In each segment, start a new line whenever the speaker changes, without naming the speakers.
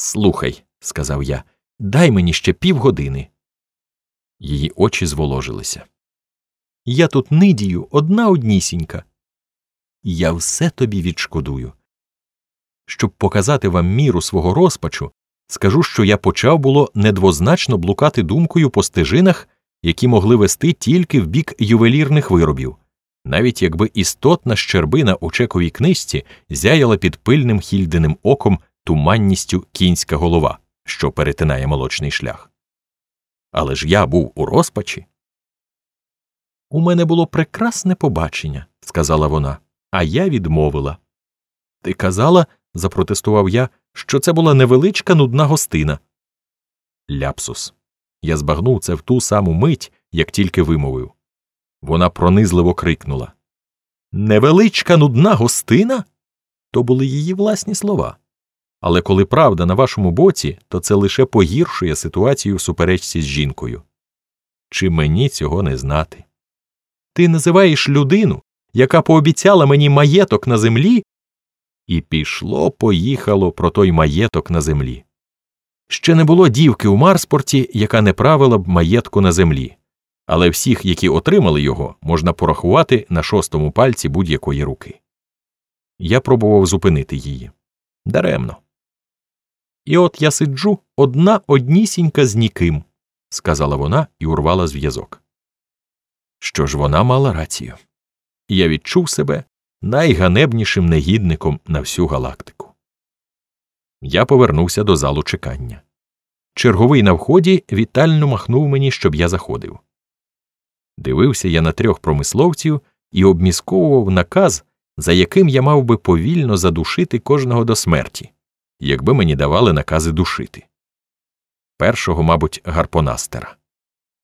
Слухай, сказав я, дай мені ще півгодини. Її очі зволожилися. Я тут нидію одна однісінька. Я все тобі відшкодую. Щоб показати вам міру свого розпачу, скажу, що я почав було недвозначно блукати думкою по стежинах, які могли вести тільки в бік ювелірних виробів, навіть якби істотна щербина у чековій книжці зяяла під пильним хільденим оком туманністю кінська голова, що перетинає молочний шлях. Але ж я був у розпачі. У мене було прекрасне побачення, сказала вона, а я відмовила. Ти казала, запротестував я, що це була невеличка нудна гостина. Ляпсус. Я збагнув це в ту саму мить, як тільки вимовив. Вона пронизливо крикнула Невеличка нудна гостина? То були її власні слова. Але коли правда на вашому боці, то це лише погіршує ситуацію в суперечці з жінкою. Чи мені цього не знати? Ти називаєш людину, яка пообіцяла мені маєток на землі, і пішло, поїхало про той маєток на землі. Ще не було дівки у Марспорті, яка не правила б маєтку на землі, але всіх, які отримали його, можна порахувати на шостому пальці будь-якої руки. Я пробував зупинити її. Даремно. І от я сиджу одна однісінька з ніким, сказала вона і урвала зв'язок. Що ж вона мала рацію. Я відчув себе найганебнішим негідником на всю галактику. Я повернувся до залу чекання. Черговий на вході вітально махнув мені, щоб я заходив. Дивився я на трьох промисловців і обмісковував наказ, за яким я мав би повільно задушити кожного до смерті, якби мені давали накази душити. Першого, мабуть, гарпонастера.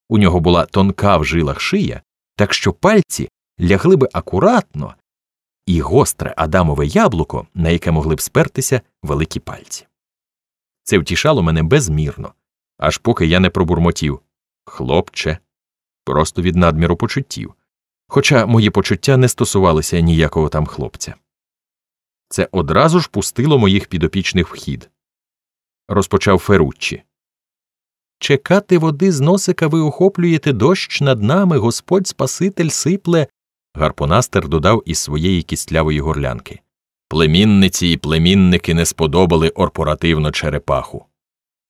У нього була тонка в жилах шия, так що пальці лягли би акуратно, і гостре адамове яблуко, на яке могли б спертися великі пальці. Це втішало мене безмірно, аж поки я не пробурмотів хлопче, просто від надміру почуттів, хоча мої почуття не стосувалися ніякого там хлопця. Це одразу ж пустило моїх підопічних в хід. Розпочав Феруччі. Чекати води з носика ви охоплюєте дощ над нами, Господь Спаситель сипле. Гарпонастер додав із своєї кістлявої горлянки. Племінниці і племінники не сподобали орпоративно черепаху.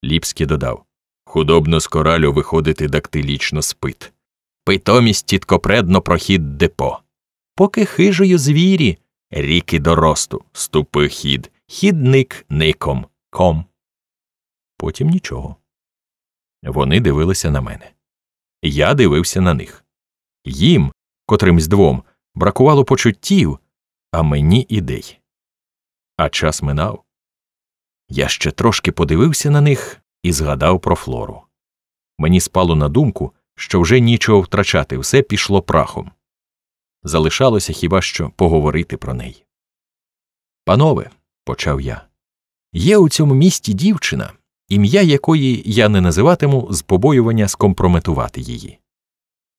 Ліпський додав Худобно з коралю виходити дактилічно спит. Питомість тіткопредно прохід депо. Поки хижою звірі, ріки доросту, ступи хід, хідник ником, ком. Потім нічого. Вони дивилися на мене. Я дивився на них. Їм, котримсь двом, бракувало почуттів, а мені ідей. А час минав. Я ще трошки подивився на них і згадав про флору. Мені спало на думку, що вже нічого втрачати, все пішло прахом. Залишалося хіба що поговорити про неї. Панове, почав я, є у цьому місті дівчина, ім'я якої я не називатиму з побоювання скомпрометувати її.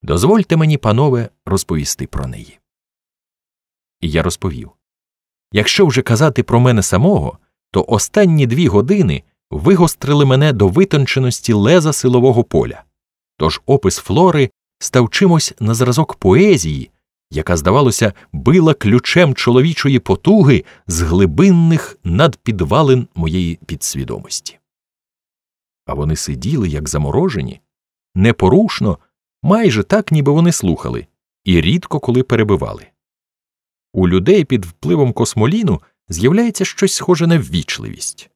Дозвольте мені, панове, розповісти про неї. І я розповів якщо вже казати про мене самого, то останні дві години вигострили мене до витонченості леза силового поля, тож опис флори став чимось на зразок поезії, яка, здавалося, била ключем чоловічої потуги з глибинних надпідвалин моєї підсвідомості. А вони сиділи, як заморожені, непорушно, майже так, ніби вони слухали, і рідко коли перебивали. У людей під впливом космоліну з'являється щось схоже на ввічливість.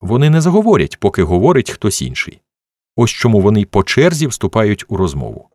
Вони не заговорять, поки говорить хтось інший. Ось чому вони по черзі вступають у розмову.